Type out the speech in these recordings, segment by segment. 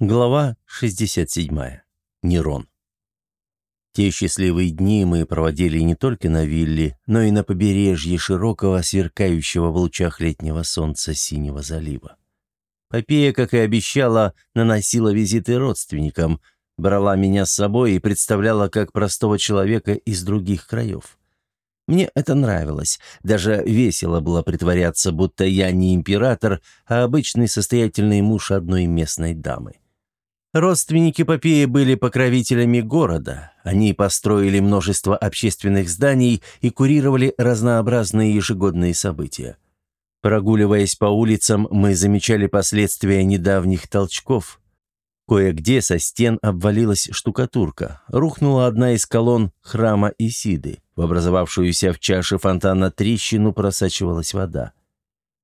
Глава 67. Нерон. Те счастливые дни мы проводили не только на вилле, но и на побережье широкого, сверкающего в лучах летнего солнца синего залива. Попея, как и обещала, наносила визиты родственникам, брала меня с собой и представляла как простого человека из других краев. Мне это нравилось. Даже весело было притворяться, будто я не император, а обычный состоятельный муж одной местной дамы. Родственники Попеи были покровителями города. Они построили множество общественных зданий и курировали разнообразные ежегодные события. Прогуливаясь по улицам, мы замечали последствия недавних толчков. Кое-где со стен обвалилась штукатурка, рухнула одна из колонн храма Исиды. В образовавшуюся в чаше фонтана трещину просачивалась вода.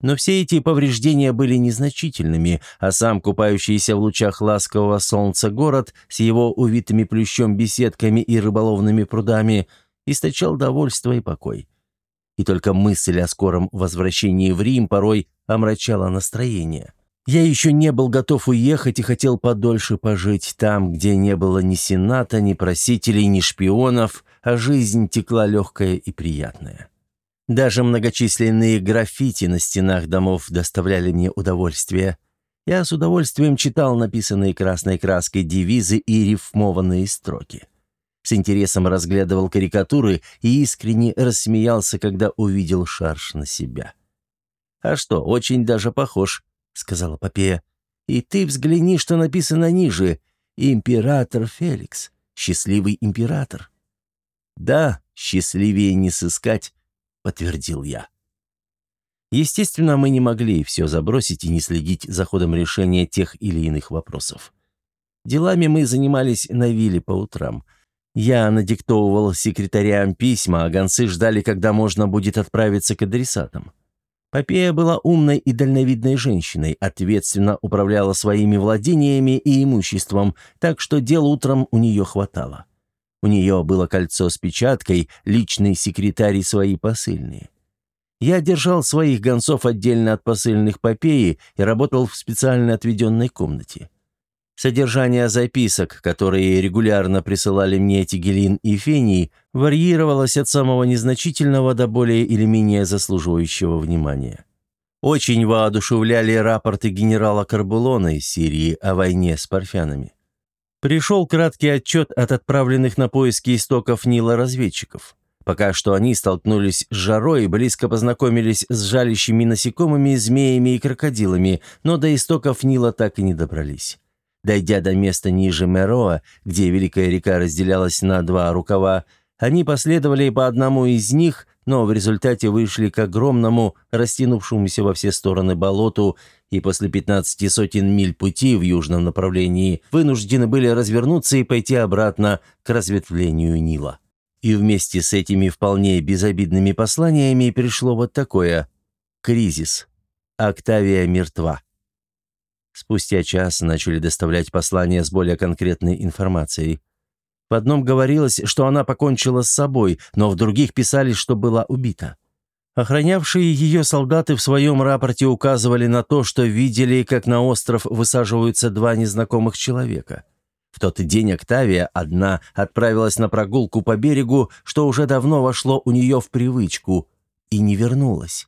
Но все эти повреждения были незначительными, а сам купающийся в лучах ласкового солнца город с его увитыми плющом беседками и рыболовными прудами источал довольство и покой. И только мысль о скором возвращении в Рим порой омрачала настроение. Я еще не был готов уехать и хотел подольше пожить там, где не было ни сената, ни просителей, ни шпионов, а жизнь текла легкая и приятная. Даже многочисленные граффити на стенах домов доставляли мне удовольствие. Я с удовольствием читал написанные красной краской девизы и рифмованные строки. С интересом разглядывал карикатуры и искренне рассмеялся, когда увидел шарш на себя. «А что, очень даже похож», — сказала Попея. «И ты взгляни, что написано ниже. Император Феликс. Счастливый император». «Да, счастливее не сыскать», — подтвердил я. Естественно, мы не могли все забросить и не следить за ходом решения тех или иных вопросов. Делами мы занимались на вилле по утрам. Я надиктовывал секретарям письма, а гонцы ждали, когда можно будет отправиться к адресатам. Попея была умной и дальновидной женщиной, ответственно управляла своими владениями и имуществом, так что дел утром у нее хватало. У нее было кольцо с печаткой, личный секретарь и свои посыльные. Я держал своих гонцов отдельно от посыльных Попеи и работал в специально отведенной комнате. Содержание записок, которые регулярно присылали мне Тигелин и Фений, варьировалось от самого незначительного до более или менее заслуживающего внимания. Очень воодушевляли рапорты генерала Карбулона из Сирии о войне с парфянами. Пришел краткий отчет от отправленных на поиски истоков Нила разведчиков. Пока что они столкнулись с жарой близко познакомились с жалящими насекомыми, змеями и крокодилами, но до истоков Нила так и не добрались. Дойдя до места ниже Мероа, где Великая река разделялась на два рукава, они последовали по одному из них, но в результате вышли к огромному, растянувшемуся во все стороны болоту, и после 15 сотен миль пути в южном направлении вынуждены были развернуться и пойти обратно к разветвлению Нила. И вместе с этими вполне безобидными посланиями пришло вот такое «Кризис. Октавия мертва». Спустя час начали доставлять послания с более конкретной информацией. В одном говорилось, что она покончила с собой, но в других писали, что была убита. Охранявшие ее солдаты в своем рапорте указывали на то, что видели, как на остров высаживаются два незнакомых человека. В тот день Октавия одна отправилась на прогулку по берегу, что уже давно вошло у нее в привычку, и не вернулась.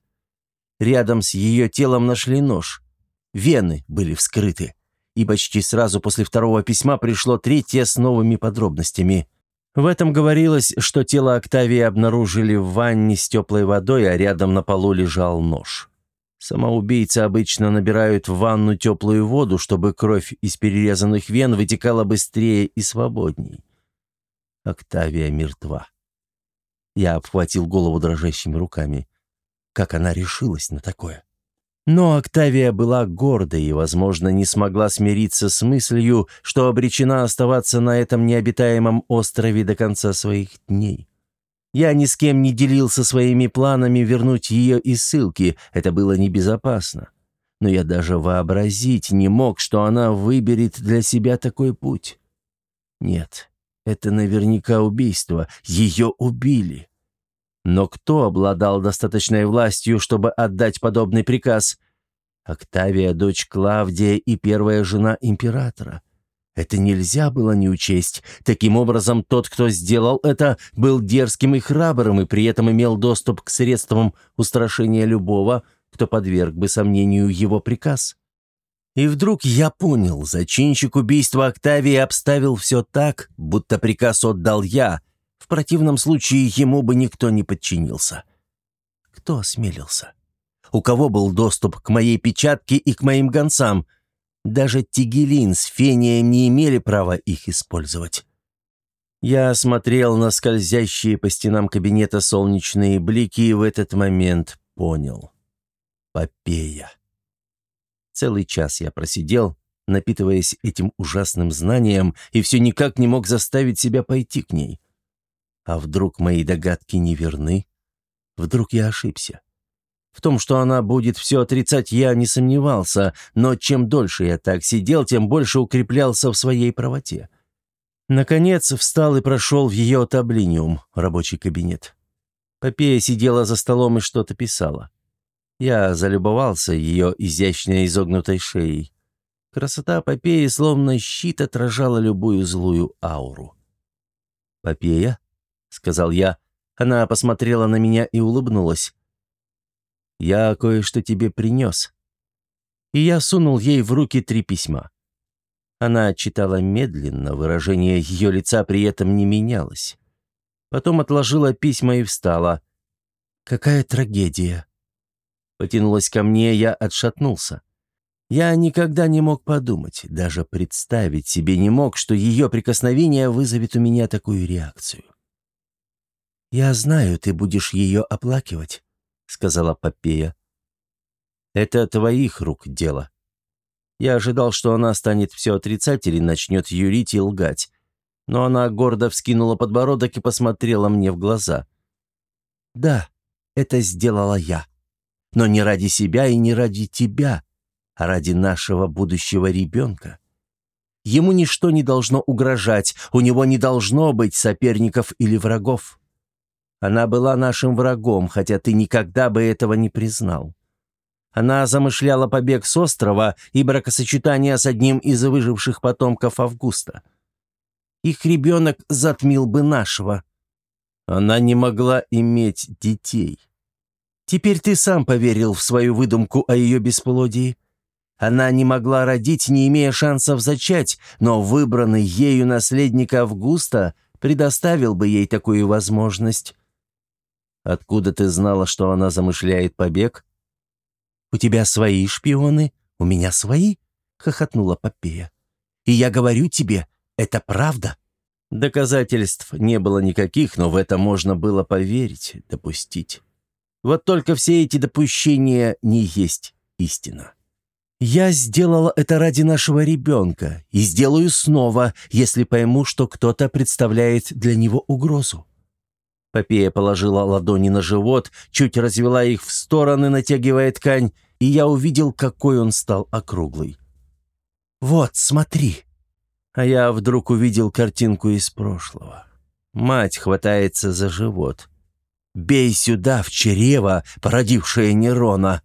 Рядом с ее телом нашли нож. Вены были вскрыты. И почти сразу после второго письма пришло третье с новыми подробностями. В этом говорилось, что тело Октавии обнаружили в ванне с теплой водой, а рядом на полу лежал нож. Самоубийцы обычно набирают в ванну теплую воду, чтобы кровь из перерезанных вен вытекала быстрее и свободней. Октавия мертва. Я обхватил голову дрожащими руками. Как она решилась на такое? Но Октавия была гордой и, возможно, не смогла смириться с мыслью, что обречена оставаться на этом необитаемом острове до конца своих дней. Я ни с кем не делился своими планами вернуть ее из ссылки, это было небезопасно. Но я даже вообразить не мог, что она выберет для себя такой путь. Нет, это наверняка убийство, ее убили. Но кто обладал достаточной властью, чтобы отдать подобный приказ? Октавия – дочь Клавдия и первая жена императора. Это нельзя было не учесть. Таким образом, тот, кто сделал это, был дерзким и храбрым и при этом имел доступ к средствам устрашения любого, кто подверг бы сомнению его приказ. И вдруг я понял, зачинщик убийства Октавии обставил все так, будто приказ отдал я. В противном случае ему бы никто не подчинился. Кто осмелился? У кого был доступ к моей печатке и к моим гонцам? Даже Тигелин с Фением не имели права их использовать. Я смотрел на скользящие по стенам кабинета солнечные блики и в этот момент понял. Попея. Целый час я просидел, напитываясь этим ужасным знанием, и все никак не мог заставить себя пойти к ней. А вдруг мои догадки неверны? Вдруг я ошибся? В том, что она будет все отрицать, я не сомневался, но чем дольше я так сидел, тем больше укреплялся в своей правоте. Наконец встал и прошел в ее таблиниум, рабочий кабинет. Попея сидела за столом и что-то писала. Я залюбовался ее изящно изогнутой шеей. Красота Попеи словно щит отражала любую злую ауру. «Попея?» — сказал я. Она посмотрела на меня и улыбнулась. «Я кое-что тебе принес». И я сунул ей в руки три письма. Она читала медленно, выражение ее лица при этом не менялось. Потом отложила письма и встала. «Какая трагедия!» потянулась ко мне, я отшатнулся. Я никогда не мог подумать, даже представить себе не мог, что ее прикосновение вызовет у меня такую реакцию. «Я знаю, ты будешь ее оплакивать», — сказала Попея. «Это твоих рук дело». Я ожидал, что она станет все отрицать или начнет юрить и лгать. Но она гордо вскинула подбородок и посмотрела мне в глаза. «Да, это сделала я», но не ради себя и не ради тебя, а ради нашего будущего ребенка. Ему ничто не должно угрожать, у него не должно быть соперников или врагов. Она была нашим врагом, хотя ты никогда бы этого не признал. Она замышляла побег с острова и бракосочетание с одним из выживших потомков Августа. Их ребенок затмил бы нашего. Она не могла иметь детей. Теперь ты сам поверил в свою выдумку о ее бесплодии. Она не могла родить, не имея шансов зачать, но выбранный ею наследник Августа предоставил бы ей такую возможность. Откуда ты знала, что она замышляет побег? У тебя свои шпионы, у меня свои, хохотнула Попея. И я говорю тебе, это правда. Доказательств не было никаких, но в это можно было поверить, допустить. Вот только все эти допущения не есть истина. Я сделала это ради нашего ребенка и сделаю снова, если пойму, что кто-то представляет для него угрозу. Попея положила ладони на живот, чуть развела их в стороны, натягивая ткань, и я увидел, какой он стал округлый. «Вот, смотри!» А я вдруг увидел картинку из прошлого. Мать хватается за живот. Бей сюда, в чрево, породившее Нерона.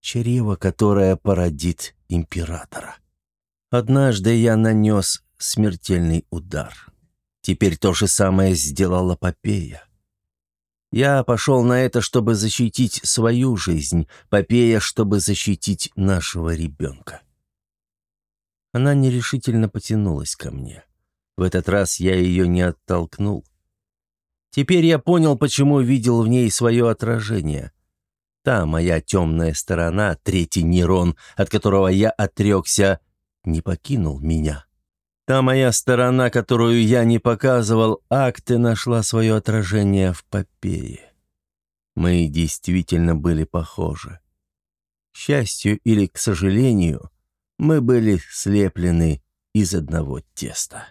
Чрево, которое породит императора. Однажды я нанес смертельный удар. Теперь то же самое сделала Попея. Я пошел на это, чтобы защитить свою жизнь, Попея, чтобы защитить нашего ребенка. Она нерешительно потянулась ко мне. В этот раз я ее не оттолкнул. Теперь я понял, почему видел в ней свое отражение. Та моя темная сторона, третий нейрон, от которого я отрекся, не покинул меня. Та моя сторона, которую я не показывал, акты нашла свое отражение в Попее. Мы действительно были похожи. К счастью или к сожалению, мы были слеплены из одного теста.